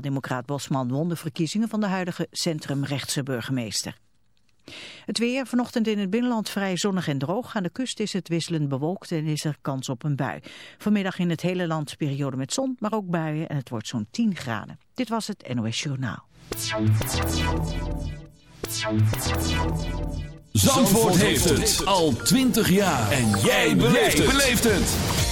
Democraat Bosman won de verkiezingen van de huidige centrumrechtse burgemeester. Het weer, vanochtend in het binnenland vrij zonnig en droog. Aan de kust is het wisselend bewolkt en is er kans op een bui. Vanmiddag in het hele land periode met zon, maar ook buien en het wordt zo'n 10 graden. Dit was het NOS Journaal. Zandvoort heeft het al 20 jaar. En jij beleeft het.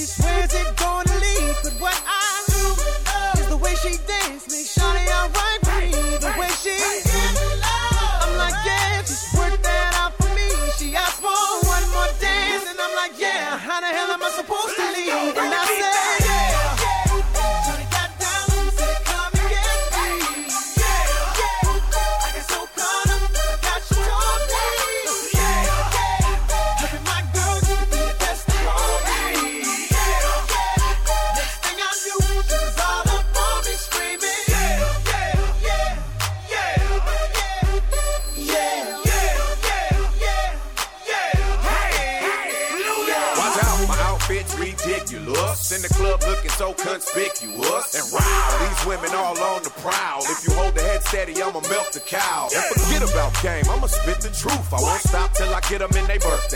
she swears it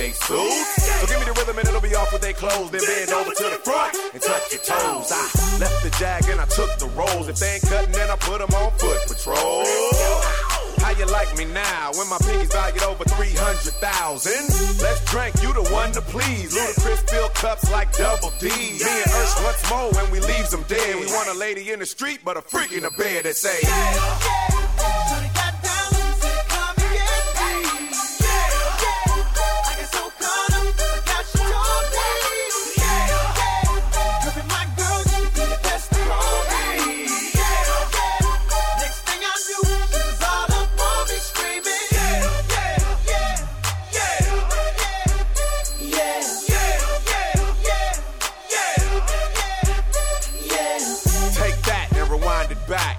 their suits. So give me the rhythm and it'll be off with their clothes. Then bend over to the front and touch your toes. I left the jag and I took the rolls. If they ain't cutting, then I put them on foot patrol. How you like me now when my pinky's valued over 300,000? Let's drink, you the one to please. Ludacris fill cups like double D. Me and Ursh once more when we leaves them dead. We want a lady in the street, but a freak in the bed that say, yeah.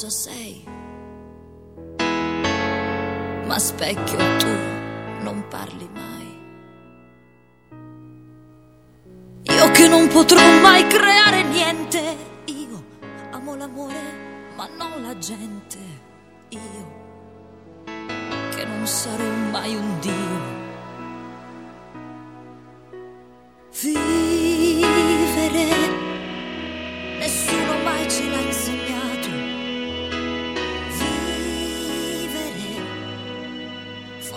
Cosa sei. Ma specchio tu non parli mai. Io che non potrò mai creare niente. Io amo l'amore, ma non la gente. Io che non sarò mai un dio. Vivere, nessuno mai ce l'ha insegnato.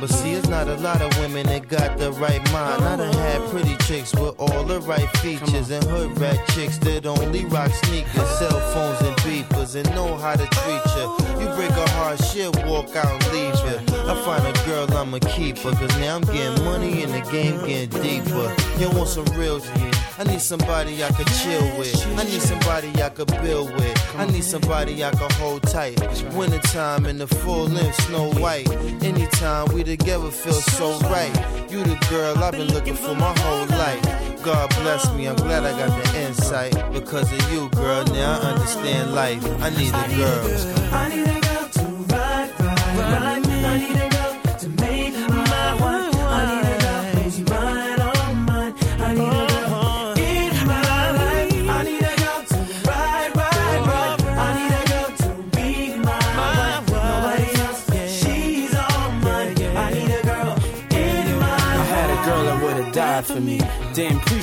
But see, it's not a lot of women that got the right mind. I done had pretty chicks with all the right features, and hood rat chicks that only rock sneakers, cell phones, and beepers, and know how to treat you. You break a heart, shit, walk out and leave you. Find a girl, I'ma keep her, cause now I'm getting money and the game getting deeper. You want some real shit? I need somebody I could chill with. I need somebody I could build with. I need somebody I could hold tight. Wintertime in the full length, snow white. Anytime we together feel so right. You the girl I've been looking for my whole life. God bless me, I'm glad I got the insight. Because of you, girl, now I understand life. I need a girl. I need a girl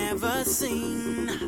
never seen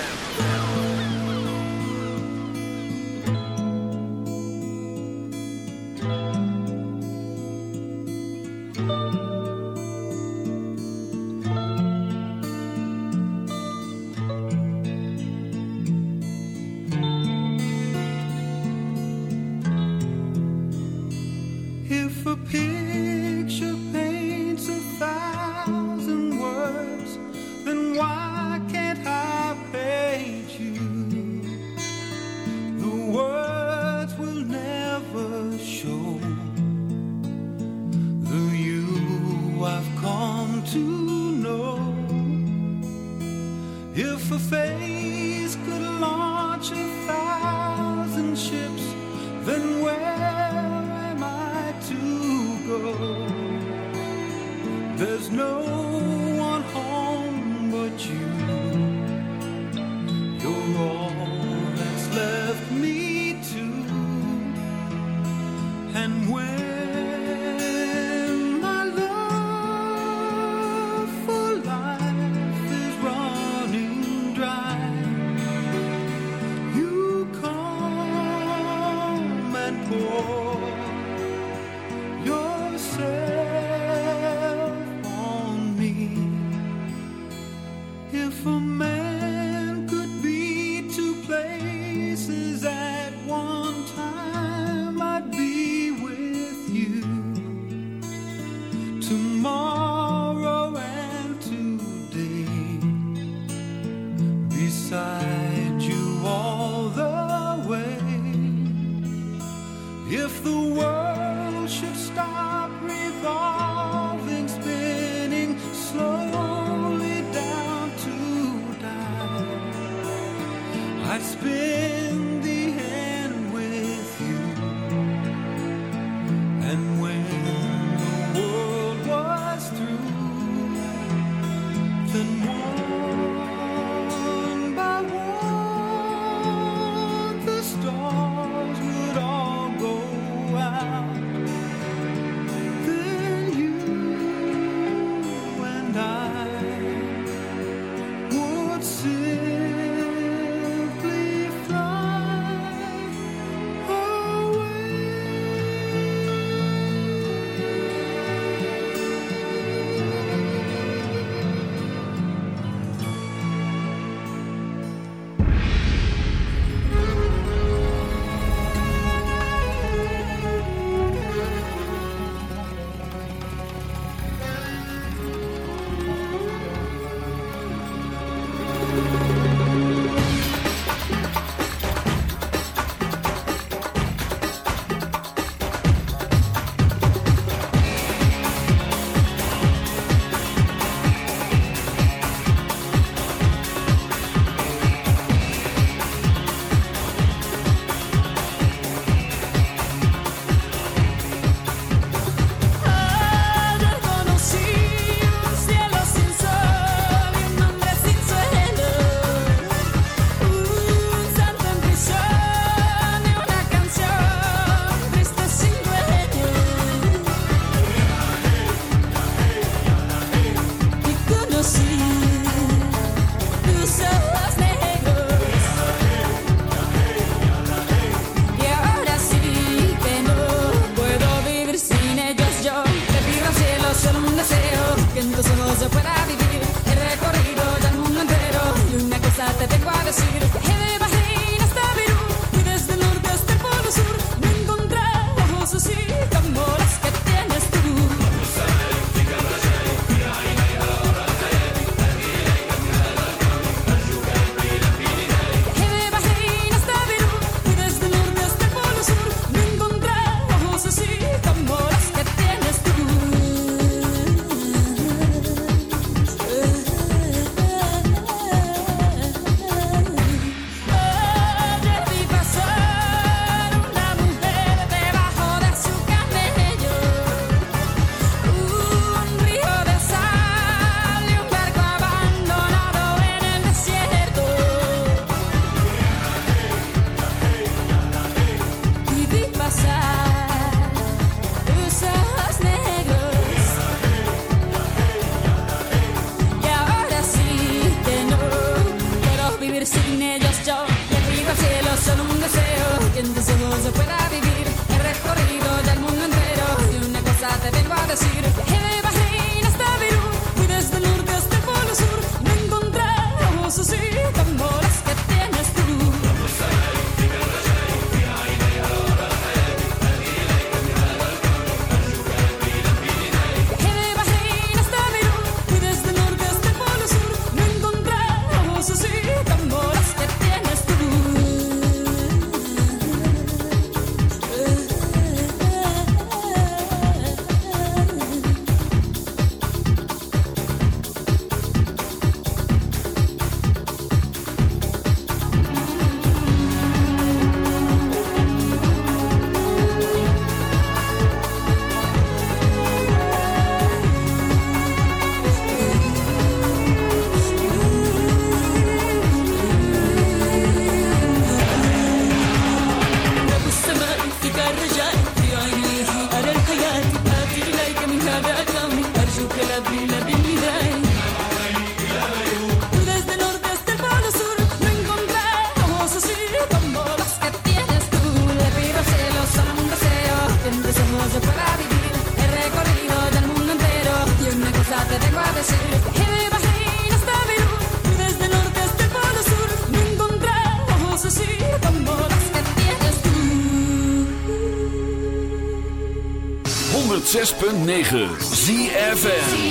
106.9 ZFN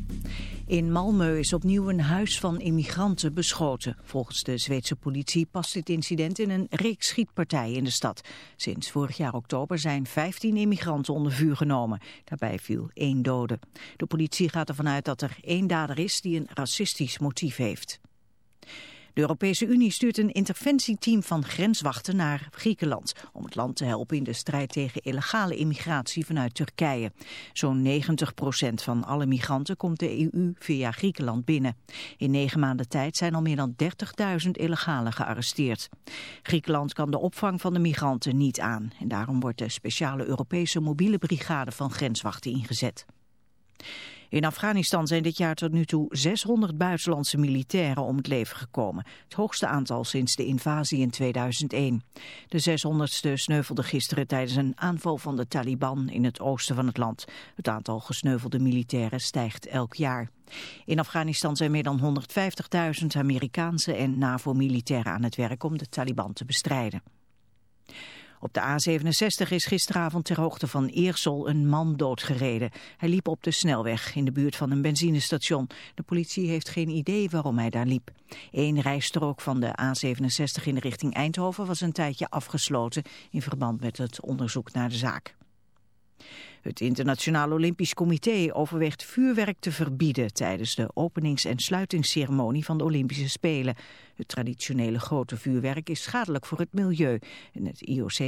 In Malmö is opnieuw een huis van immigranten beschoten. Volgens de Zweedse politie past dit incident in een reeks schietpartijen in de stad. Sinds vorig jaar oktober zijn 15 immigranten onder vuur genomen. Daarbij viel één dode. De politie gaat ervan uit dat er één dader is die een racistisch motief heeft. De Europese Unie stuurt een interventieteam van grenswachten naar Griekenland om het land te helpen in de strijd tegen illegale immigratie vanuit Turkije. Zo'n 90% van alle migranten komt de EU via Griekenland binnen. In negen maanden tijd zijn al meer dan 30.000 illegalen gearresteerd. Griekenland kan de opvang van de migranten niet aan en daarom wordt de speciale Europese mobiele brigade van grenswachten ingezet. In Afghanistan zijn dit jaar tot nu toe 600 buitenlandse militairen om het leven gekomen. Het hoogste aantal sinds de invasie in 2001. De 600ste sneuvelde gisteren tijdens een aanval van de Taliban in het oosten van het land. Het aantal gesneuvelde militairen stijgt elk jaar. In Afghanistan zijn meer dan 150.000 Amerikaanse en NAVO-militairen aan het werk om de Taliban te bestrijden. Op de A67 is gisteravond ter hoogte van Eersel een man doodgereden. Hij liep op de snelweg in de buurt van een benzinestation. De politie heeft geen idee waarom hij daar liep. Eén rijstrook van de A67 in de richting Eindhoven was een tijdje afgesloten in verband met het onderzoek naar de zaak. Het Internationaal Olympisch Comité overweegt vuurwerk te verbieden tijdens de openings- en sluitingsceremonie van de Olympische Spelen. Het traditionele grote vuurwerk is schadelijk voor het milieu en het IOC